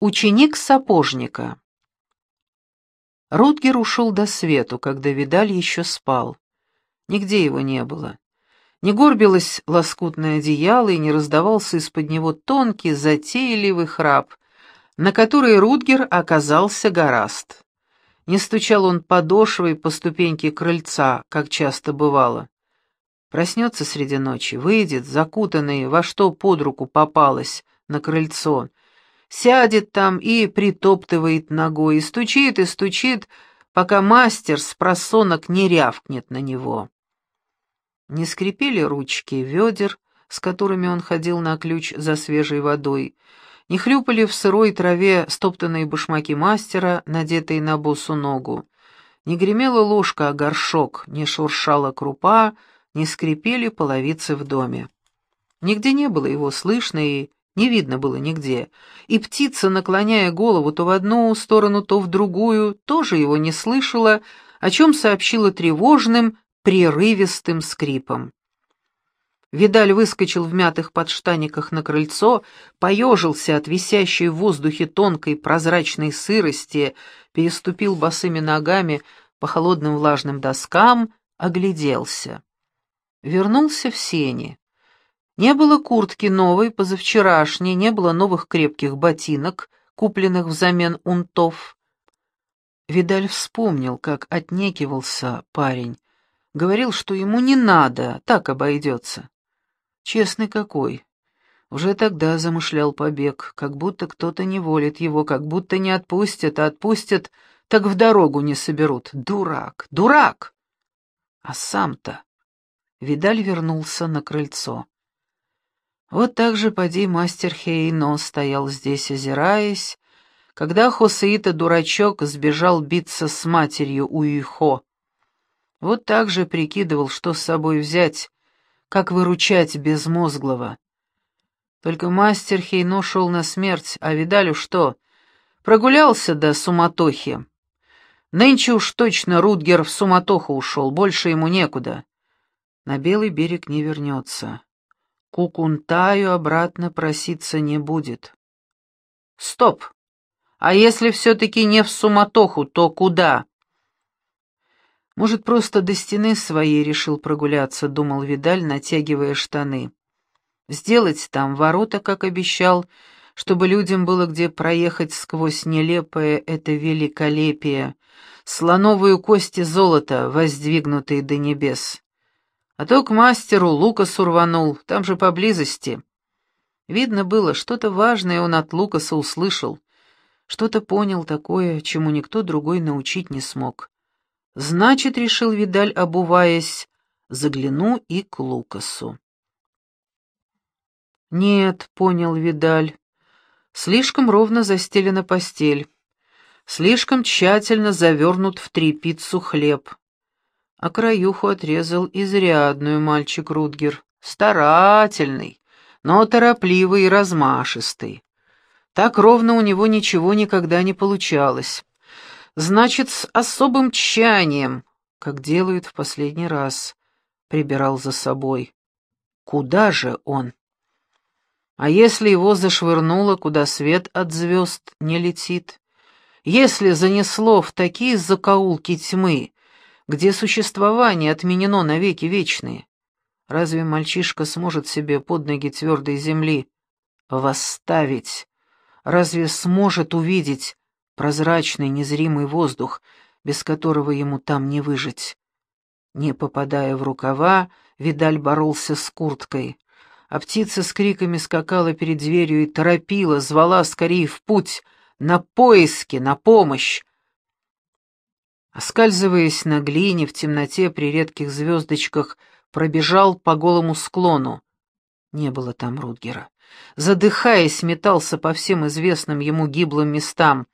Ученик сапожника. Рутгер ушел до свету, когда Видаль еще спал. Нигде его не было. Не горбилось лоскутное одеяло и не раздавался из-под него тонкий, затейливый храп, на который Рутгер оказался гораст. Не стучал он подошвой по ступеньке крыльца, как часто бывало. Проснется среди ночи, выйдет, закутанный во что под руку попалось, на крыльцо — сядет там и притоптывает ногой, и стучит, и стучит, пока мастер с просонок не рявкнет на него. Не скрипели ручки ведер, с которыми он ходил на ключ за свежей водой, не хлюпали в сырой траве стоптанные башмаки мастера, надетые на босу ногу, не гремела ложка о горшок, не шуршала крупа, не скрипели половицы в доме. Нигде не было его слышно, и не видно было нигде, и птица, наклоняя голову то в одну сторону, то в другую, тоже его не слышала, о чем сообщила тревожным, прерывистым скрипом. Видаль выскочил в мятых подштаниках на крыльцо, поежился от висящей в воздухе тонкой прозрачной сырости, переступил босыми ногами по холодным влажным доскам, огляделся. Вернулся в сени. Не было куртки новой, позавчерашней, не было новых крепких ботинок, купленных взамен унтов. Видаль вспомнил, как отнекивался парень. Говорил, что ему не надо, так обойдется. Честный какой. Уже тогда замышлял побег, как будто кто-то не волит его, как будто не отпустят, а отпустят, так в дорогу не соберут. Дурак, дурак! А сам-то... Видаль вернулся на крыльцо. Вот так же поди мастер Хейно стоял здесь, озираясь, когда Хосеита-дурачок сбежал биться с матерью Уихо. Вот так же прикидывал, что с собой взять, как выручать безмозглого. Только мастер Хейно шел на смерть, а Видалю что? Прогулялся до суматохи. Нынче уж точно Рудгер в суматоху ушел, больше ему некуда. На белый берег не вернется. Кукунтаю обратно проситься не будет. Стоп! А если все-таки не в суматоху, то куда? Может, просто до стены своей решил прогуляться, думал Видаль, натягивая штаны. Сделать там ворота, как обещал, чтобы людям было где проехать сквозь нелепое это великолепие, слоновую кости золота, воздвигнутые до небес. А то к мастеру Лукасу рванул, там же поблизости. Видно было, что-то важное он от Лукаса услышал, что-то понял такое, чему никто другой научить не смог. Значит, решил Видаль, обуваясь, загляну и к Лукасу. Нет, понял Видаль, слишком ровно застелена постель, слишком тщательно завернут в трепицу хлеб а краюху отрезал изрядную мальчик Рудгер. Старательный, но торопливый и размашистый. Так ровно у него ничего никогда не получалось. Значит, с особым тщанием, как делают в последний раз, прибирал за собой. Куда же он? А если его зашвырнуло, куда свет от звезд не летит? Если занесло в такие закоулки тьмы, где существование отменено навеки вечные. Разве мальчишка сможет себе под ноги твердой земли восставить? Разве сможет увидеть прозрачный незримый воздух, без которого ему там не выжить? Не попадая в рукава, Видаль боролся с курткой, а птица с криками скакала перед дверью и торопила, звала скорее в путь, на поиски, на помощь. Оскальзываясь на глине в темноте при редких звездочках, пробежал по голому склону. Не было там Рудгера. Задыхаясь, метался по всем известным ему гиблым местам.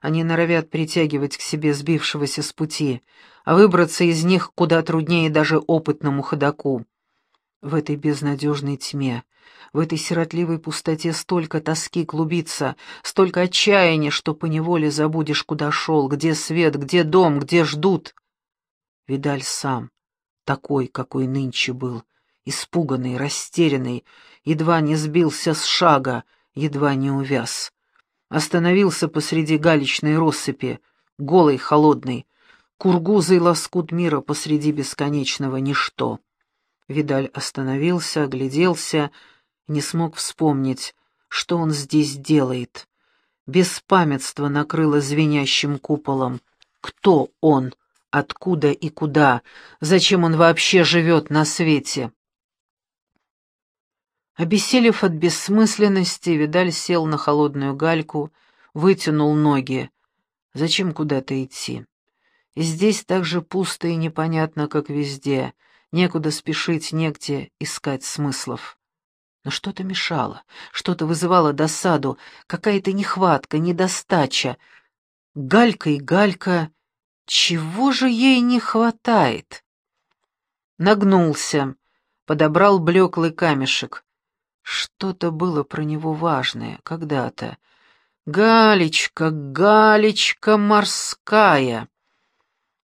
Они норовят притягивать к себе сбившегося с пути, а выбраться из них куда труднее даже опытному ходоку. В этой безнадежной тьме, в этой сиротливой пустоте столько тоски клубится, столько отчаяния, что поневоле забудешь, куда шел, где свет, где дом, где ждут. Видаль сам, такой, какой нынче был, испуганный, растерянный, едва не сбился с шага, едва не увяз. Остановился посреди галечной россыпи, голый, холодный, кургузый лоскут мира посреди бесконечного ничто. Видаль остановился, огляделся, не смог вспомнить, что он здесь делает. Беспамятство накрыло звенящим куполом. Кто он? Откуда и куда? Зачем он вообще живет на свете? Обессилев от бессмысленности, Видаль сел на холодную гальку, вытянул ноги. Зачем куда-то идти? И здесь так же пусто и непонятно, как везде. Некуда спешить, негде искать смыслов. Но что-то мешало, что-то вызывало досаду, какая-то нехватка, недостача. Галька и Галька, чего же ей не хватает? Нагнулся, подобрал блеклый камешек. Что-то было про него важное когда-то. Галечка, Галечка морская.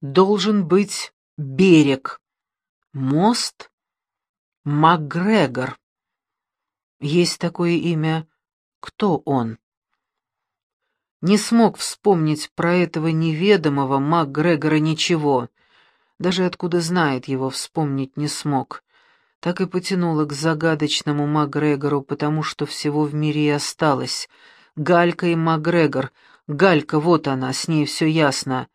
Должен быть берег. Мост? Макгрегор. Есть такое имя. Кто он? Не смог вспомнить про этого неведомого МакГрегора ничего. Даже откуда знает его, вспомнить не смог. Так и потянуло к загадочному МакГрегору, потому что всего в мире и осталось. Галька и МакГрегор. Галька, вот она, с ней все ясно.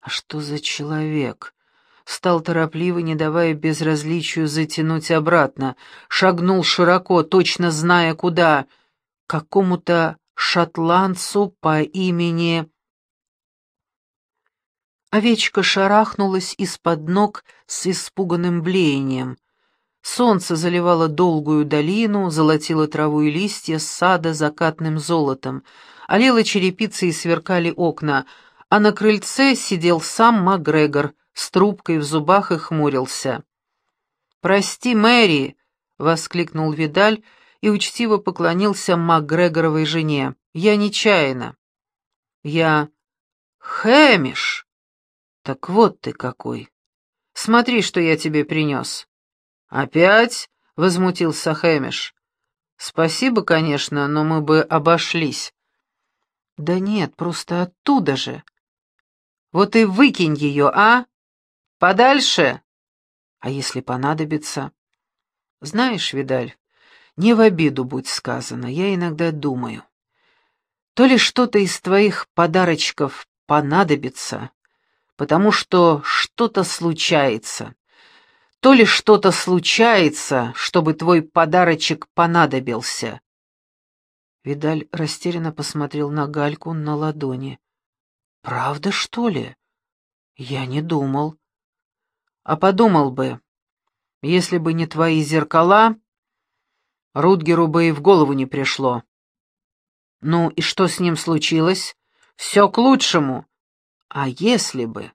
А что за человек? Стал торопливо, не давая безразличию затянуть обратно, шагнул широко, точно зная куда, какому-то шотландцу по имени... Овечка шарахнулась из-под ног с испуганным блеянием. Солнце заливало долгую долину, золотило траву и листья сада закатным золотом, олела черепицы и сверкали окна, а на крыльце сидел сам Макгрегор — с трубкой в зубах и хмурился. «Прости, Мэри!» — воскликнул Видаль и учтиво поклонился МакГрегоровой жене. «Я нечаянно». «Я... Хэмиш!» «Так вот ты какой! Смотри, что я тебе принес!» «Опять?» — возмутился Хэмиш. «Спасибо, конечно, но мы бы обошлись». «Да нет, просто оттуда же». «Вот и выкинь ее, а!» Подальше? А если понадобится? Знаешь, Видаль, не в обиду будь сказано, я иногда думаю. То ли что-то из твоих подарочков понадобится, потому что что-то случается, то ли что-то случается, чтобы твой подарочек понадобился. Видаль растерянно посмотрел на гальку на ладони. «Правда, что ли? Я не думал. А подумал бы, если бы не твои зеркала, Рутгеру бы и в голову не пришло. Ну и что с ним случилось? Все к лучшему. А если бы?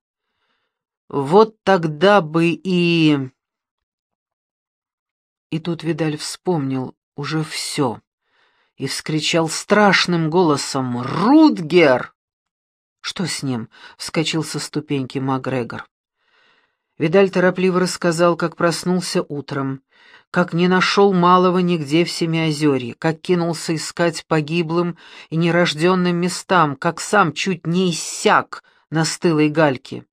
Вот тогда бы и... И тут Видаль вспомнил уже все и вскричал страшным голосом «Рутгер!» «Что с ним?» — вскочил со ступеньки Макгрегор. Видаль торопливо рассказал, как проснулся утром, как не нашел малого нигде в Семиозерье, как кинулся искать погиблым и нерожденным местам, как сам чуть не иссяк на стылой гальке.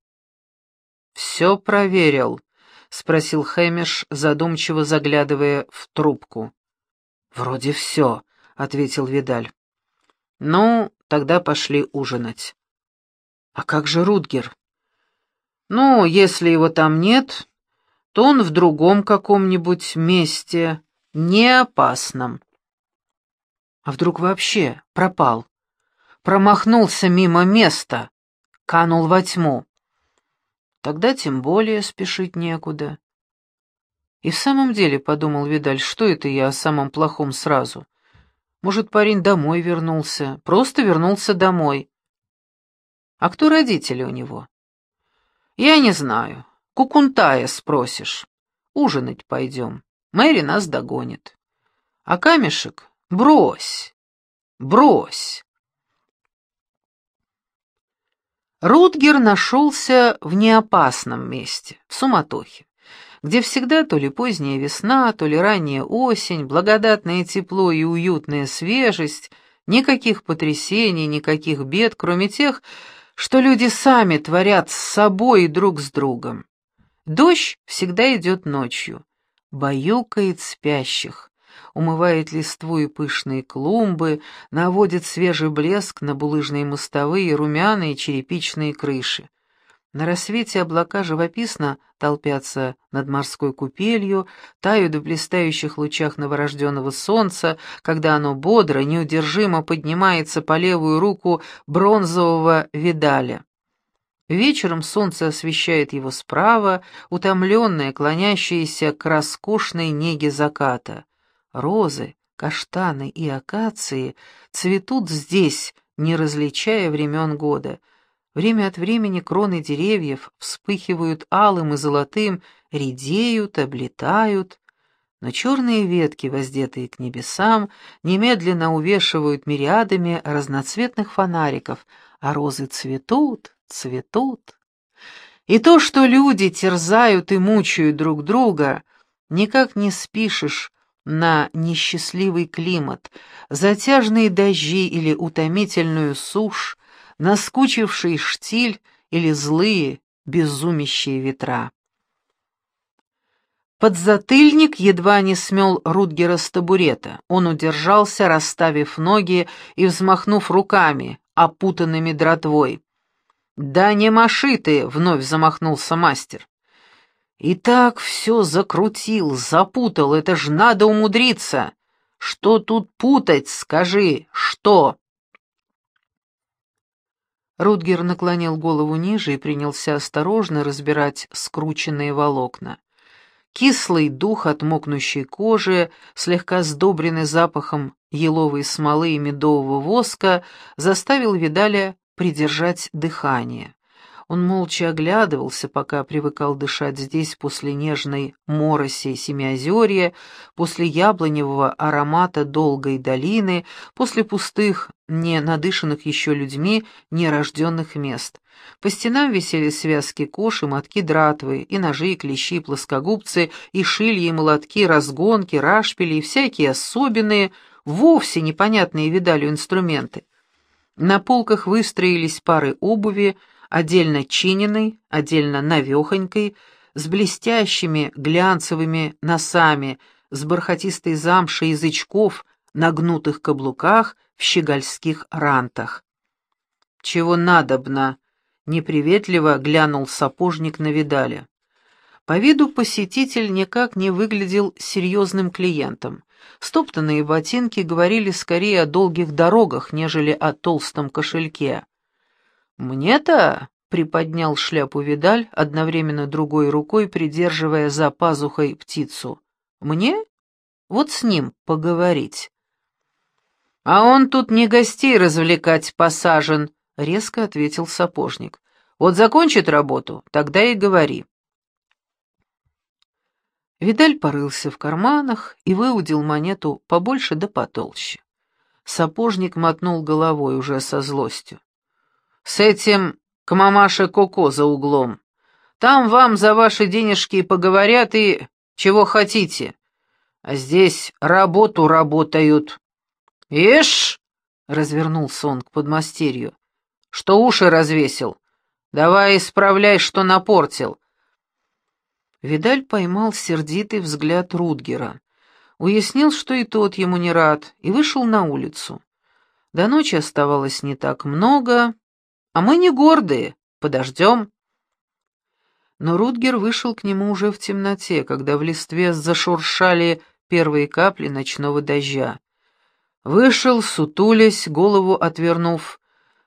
«Все проверил», — спросил Хэмиш, задумчиво заглядывая в трубку. «Вроде все», — ответил Видаль. «Ну, тогда пошли ужинать». «А как же Рутгер?» Ну, если его там нет, то он в другом каком-нибудь месте, не опасном. А вдруг вообще пропал? Промахнулся мимо места, канул во тьму. Тогда тем более спешить некуда. И в самом деле, — подумал Видаль, — что это я о самом плохом сразу? Может, парень домой вернулся, просто вернулся домой. А кто родители у него? «Я не знаю. Кукунтая спросишь. Ужинать пойдем. Мэри нас догонит. А камешек? Брось! Брось!» Рутгер нашелся в неопасном месте, в суматохе, где всегда то ли поздняя весна, то ли ранняя осень, благодатное тепло и уютная свежесть, Никаких потрясений, никаких бед, кроме тех, что люди сами творят с собой и друг с другом. Дождь всегда идет ночью, баюкает спящих, умывает листву и пышные клумбы, наводит свежий блеск на булыжные мостовые, румяные черепичные крыши. На рассвете облака живописно толпятся над морской купелью, тают в блистающих лучах новорожденного солнца, когда оно бодро, неудержимо поднимается по левую руку бронзового видаля. Вечером солнце освещает его справа, утомленное, клонящееся к роскошной неге заката. Розы, каштаны и акации цветут здесь, не различая времен года — Время от времени кроны деревьев вспыхивают алым и золотым, редеют, облетают, но черные ветки, воздетые к небесам, немедленно увешивают мириадами разноцветных фонариков, а розы цветут, цветут. И то, что люди терзают и мучают друг друга, никак не спишешь на несчастливый климат, затяжные дожди или утомительную сушь, наскучивший штиль или злые, безумящие ветра. Подзатыльник едва не смел Рутгера с табурета. Он удержался, расставив ноги и взмахнув руками, опутанными дротвой. «Да не маши ты!» — вновь замахнулся мастер. «И так все закрутил, запутал, это ж надо умудриться! Что тут путать, скажи, что?» Рутгер наклонил голову ниже и принялся осторожно разбирать скрученные волокна. Кислый дух от мокнущей кожи, слегка сдобренный запахом еловой смолы и медового воска, заставил Видаля придержать дыхание. Он молча оглядывался, пока привыкал дышать здесь после нежной мороси Семиозерья, после яблоневого аромата долгой долины, после пустых, не надышанных еще людьми, нерожденных мест. По стенам висели связки кож и мотки дратвы, и ножи, и клещи, и плоскогубцы, и шильи, и молотки, разгонки, рашпили, и всякие особенные, вовсе непонятные видалью инструменты. На полках выстроились пары обуви, отдельно чиненной, отдельно навехонькой, с блестящими глянцевыми носами, с бархатистой замшей язычков на гнутых каблуках в щегольских рантах. «Чего надобно?» — неприветливо глянул сапожник на видале. По виду посетитель никак не выглядел серьезным клиентом. Стоптанные ботинки говорили скорее о долгих дорогах, нежели о толстом кошельке. «Мне-то?» — приподнял шляпу Видаль, одновременно другой рукой придерживая за пазухой птицу. «Мне? Вот с ним поговорить». «А он тут не гостей развлекать посажен», — резко ответил сапожник. «Вот закончит работу, тогда и говори». Видаль порылся в карманах и выудил монету побольше да потолще. Сапожник мотнул головой уже со злостью. С этим к мамаше Коко за углом. Там вам за ваши денежки поговорят и чего хотите. А здесь работу работают. Ишь, развернулся он к подмастерью. Что уши развесил? Давай исправляй, что напортил. Видаль поймал сердитый взгляд Рудгера. Уяснил, что и тот ему не рад, и вышел на улицу. До ночи оставалось не так много, а мы не гордые, подождем. Но Рутгер вышел к нему уже в темноте, когда в листве зашуршали первые капли ночного дождя. Вышел, сутулясь, голову отвернув,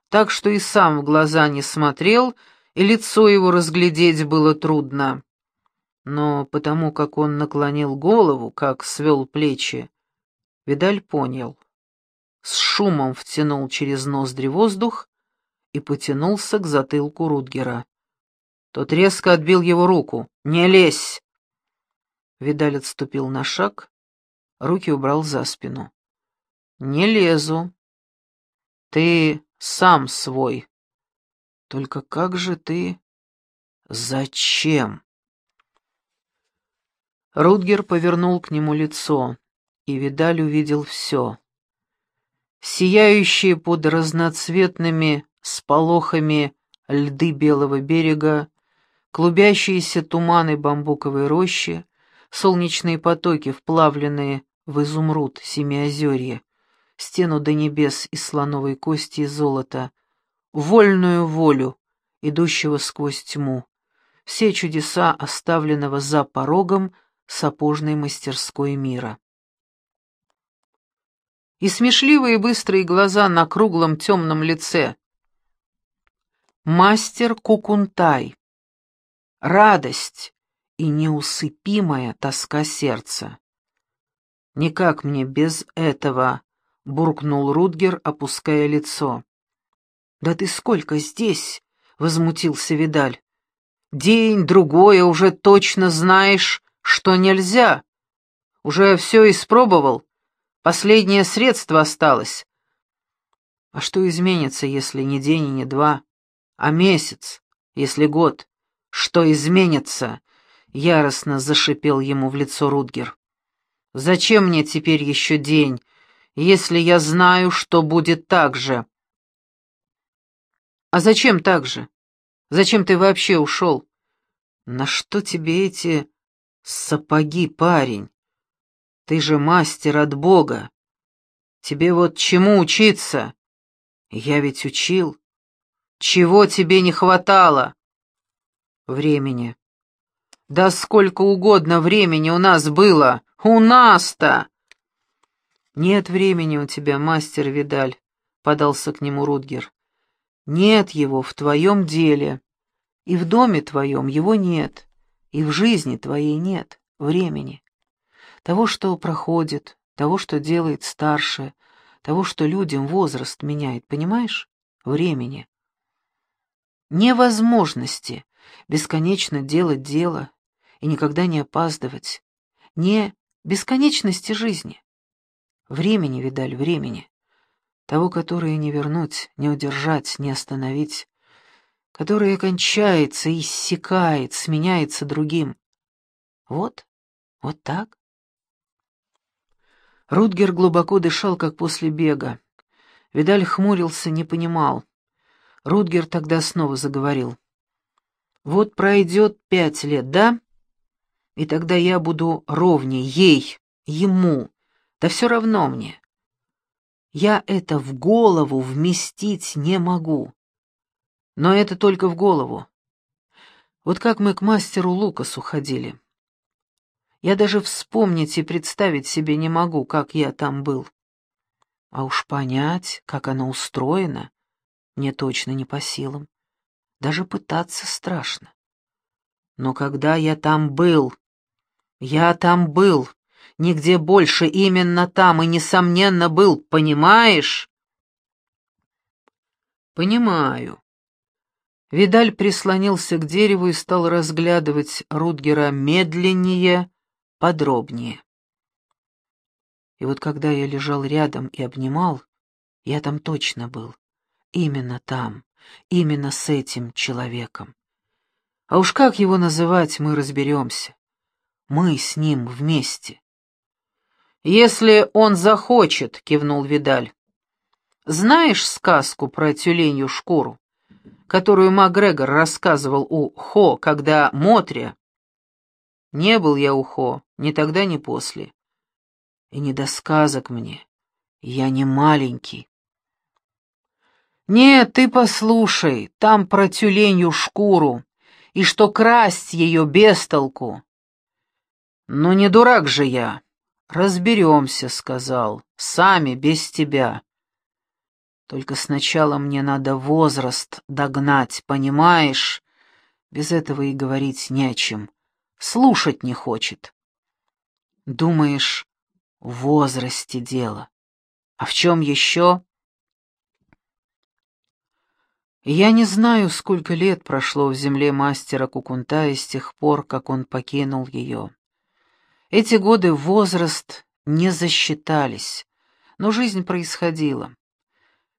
так что и сам в глаза не смотрел, и лицо его разглядеть было трудно. Но потому как он наклонил голову, как свел плечи, Видаль понял. С шумом втянул через ноздри воздух и потянулся к затылку Рутгера. Тот резко отбил его руку. «Не лезь!» Видаль отступил на шаг, руки убрал за спину. «Не лезу. Ты сам свой. Только как же ты... Зачем?» Рутгер повернул к нему лицо, и Видаль увидел все. сияющие под разноцветными сполохами льды белого берега, клубящиеся туманы бамбуковой рощи, солнечные потоки, вплавленные в изумруд семиозерье, стену до небес из слоновой кости и золота, вольную волю, идущего сквозь тьму, все чудеса, оставленного за порогом сапожной мастерской мира и смешливые быстрые глаза на круглом темном лице. Мастер Кукунтай. Радость и неусыпимая тоска сердца. «Никак мне без этого», — буркнул Рудгер, опуская лицо. «Да ты сколько здесь?» — возмутился Видаль. «День, другое, уже точно знаешь, что нельзя. Уже все испробовал, Последнее средство осталось. А что изменится, если не день и не два, а месяц, если год? Что изменится? Яростно зашипел ему в лицо Рудгер. Зачем мне теперь еще день, если я знаю, что будет так же? А зачем так же? Зачем ты вообще ушел? На что тебе эти сапоги, парень? Ты же мастер от Бога. Тебе вот чему учиться? Я ведь учил. Чего тебе не хватало? Времени. Да сколько угодно времени у нас было. У нас-то! Нет времени у тебя, мастер Видаль, подался к нему Рудгер. Нет его в твоем деле. И в доме твоем его нет. И в жизни твоей нет времени того, что проходит, того, что делает старше, того, что людям возраст меняет, понимаешь? Времени. Невозможности бесконечно делать дело и никогда не опаздывать. Не бесконечности жизни. Времени, видаль, времени. Того, которое не вернуть, не удержать, не остановить. Которое кончается, иссякает, сменяется другим. Вот, вот так. Рутгер глубоко дышал, как после бега. Видаль хмурился, не понимал. Рутгер тогда снова заговорил. «Вот пройдет пять лет, да? И тогда я буду ровней ей, ему. Да все равно мне. Я это в голову вместить не могу. Но это только в голову. Вот как мы к мастеру Лукасу ходили. Я даже вспомнить и представить себе не могу, как я там был. А уж понять, как оно устроено, мне точно не по силам. Даже пытаться страшно. Но когда я там был, я там был, нигде больше, именно там и, несомненно, был, понимаешь? Понимаю. Видаль прислонился к дереву и стал разглядывать Рутгера медленнее, подробнее. И вот когда я лежал рядом и обнимал, я там точно был. Именно там, именно с этим человеком. А уж как его называть, мы разберемся. Мы с ним вместе. «Если он захочет», — кивнул Видаль. «Знаешь сказку про тюленью шкуру, которую Макгрегор рассказывал у Хо, когда Мотря, не был я ухо, ни тогда, ни после. И не до сказок мне. Я не маленький. Нет, ты послушай, там про тюленью шкуру, и что красть ее без толку. Ну не дурак же я. Разберемся, сказал, сами, без тебя. Только сначала мне надо возраст догнать, понимаешь? Без этого и говорить не о чем слушать не хочет. Думаешь, в возрасте дело. А в чем еще? Я не знаю, сколько лет прошло в земле мастера Кукунтая с тех пор, как он покинул ее. Эти годы возраст не засчитались, но жизнь происходила.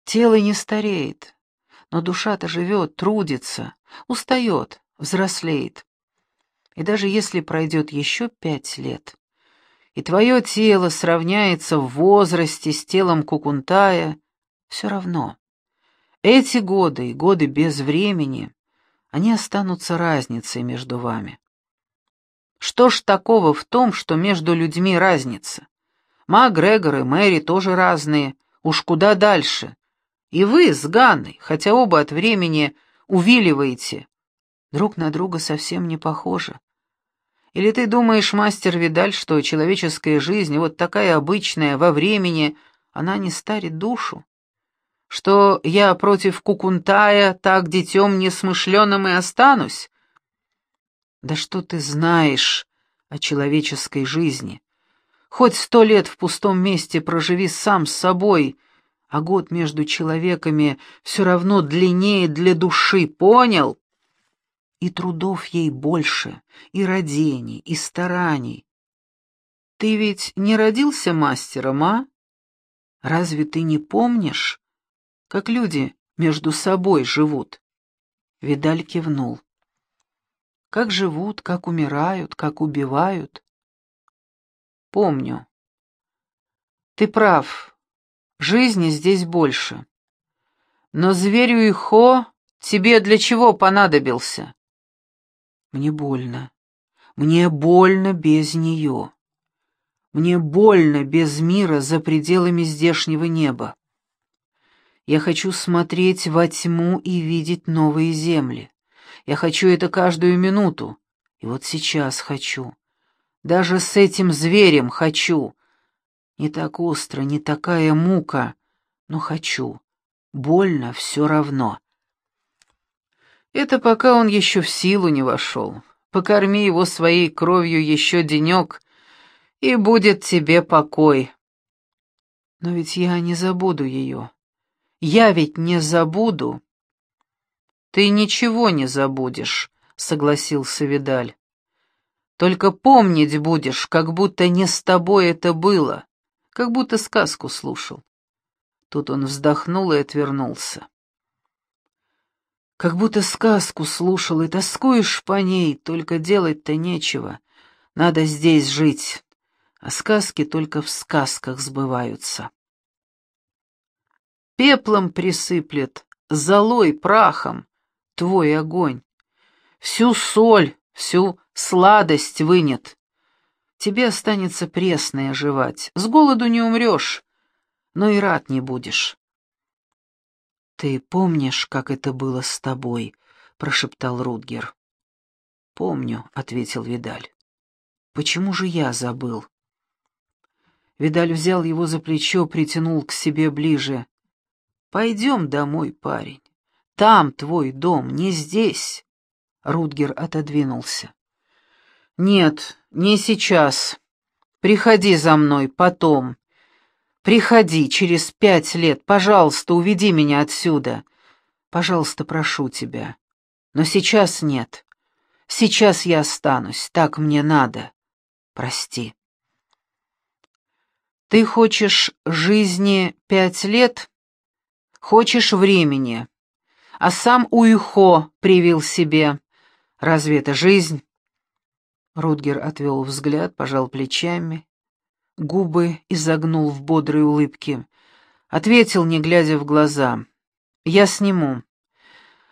Тело не стареет, но душа-то живет, трудится, устает, взрослеет. И даже если пройдет еще пять лет, и твое тело сравняется в возрасте с телом Кукунтая, все равно. Эти годы и годы без времени, они останутся разницей между вами. Что ж такого в том, что между людьми разница? Макгрегор и Мэри тоже разные, уж куда дальше. И вы с Ганной, хотя оба от времени увиливаете, друг на друга совсем не похожи. Или ты думаешь, мастер Видаль, что человеческая жизнь, вот такая обычная, во времени, она не старит душу? Что я против Кукунтая так детем несмышленым и останусь? Да что ты знаешь о человеческой жизни? Хоть сто лет в пустом месте проживи сам с собой, а год между человеками все равно длиннее для души, понял? и трудов ей больше, и родений, и стараний. Ты ведь не родился мастером, а? Разве ты не помнишь, как люди между собой живут?» Видаль кивнул. «Как живут, как умирают, как убивают?» «Помню. Ты прав. Жизни здесь больше. Но зверю Ихо тебе для чего понадобился?» Мне больно. Мне больно без нее. Мне больно без мира за пределами здешнего неба. Я хочу смотреть во тьму и видеть новые земли. Я хочу это каждую минуту. И вот сейчас хочу. Даже с этим зверем хочу. Не так остро, не такая мука, но хочу. Больно все равно. Это пока он еще в силу не вошел. Покорми его своей кровью еще денек, и будет тебе покой. Но ведь я не забуду ее. Я ведь не забуду. Ты ничего не забудешь, согласился Видаль. Только помнить будешь, как будто не с тобой это было, как будто сказку слушал. Тут он вздохнул и отвернулся. Как будто сказку слушал и тоскуешь по ней, только делать-то нечего. Надо здесь жить, а сказки только в сказках сбываются. Пеплом присыплет, золой, прахом твой огонь. Всю соль, всю сладость вынет. Тебе останется пресное жевать, с голоду не умрешь, но и рад не будешь. «Ты помнишь, как это было с тобой?» — прошептал Рутгер. «Помню», — ответил Видаль. «Почему же я забыл?» Видаль взял его за плечо, притянул к себе ближе. «Пойдем домой, парень. Там твой дом, не здесь». Рутгер отодвинулся. «Нет, не сейчас. Приходи за мной потом. Приходи через пять лет, пожалуйста, уведи меня отсюда. Пожалуйста, прошу тебя. Но сейчас нет. Сейчас я останусь, так мне надо. Прости. Ты хочешь жизни пять лет? Хочешь времени? А сам Уйхо привил себе. Разве это жизнь? Рутгер отвел взгляд, пожал плечами губы изогнул в бодрой улыбке. Ответил, не глядя в глаза. «Я сниму.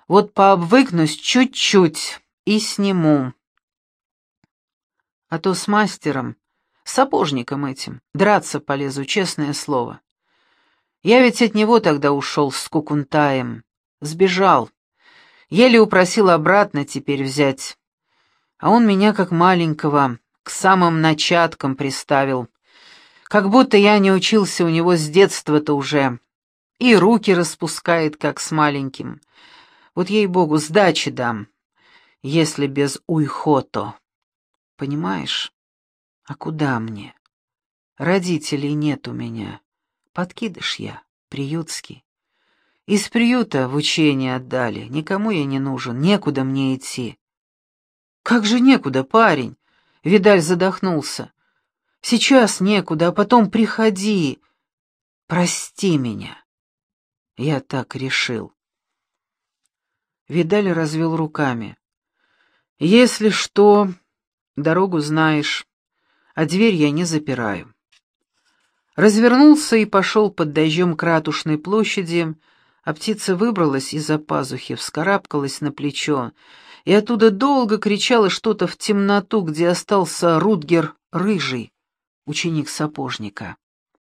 Вот пообвыкнусь чуть-чуть и сниму. А то с мастером, сапожником этим, драться полезу, честное слово. Я ведь от него тогда ушел с Кукунтаем. Сбежал. Еле упросил обратно теперь взять. А он меня как маленького к самым начаткам приставил. Как будто я не учился у него с детства-то уже. И руки распускает, как с маленьким. Вот ей-богу, сдачи дам, если без уйхото. Понимаешь? А куда мне? Родителей нет у меня. Подкидыш я, приютский. Из приюта в учение отдали, никому я не нужен, некуда мне идти. Как же некуда, парень? Видаль задохнулся. Сейчас некуда, а потом приходи. Прости меня. Я так решил. Видаль развел руками. Если что, дорогу знаешь. а дверь я не запираю. Развернулся и пошел под дождем к ратушной площади, а птица выбралась из-за пазухи, вскарабкалась на плечо, и оттуда долго кричала что-то в темноту, где остался Рутгер Рыжий, ученик сапожника.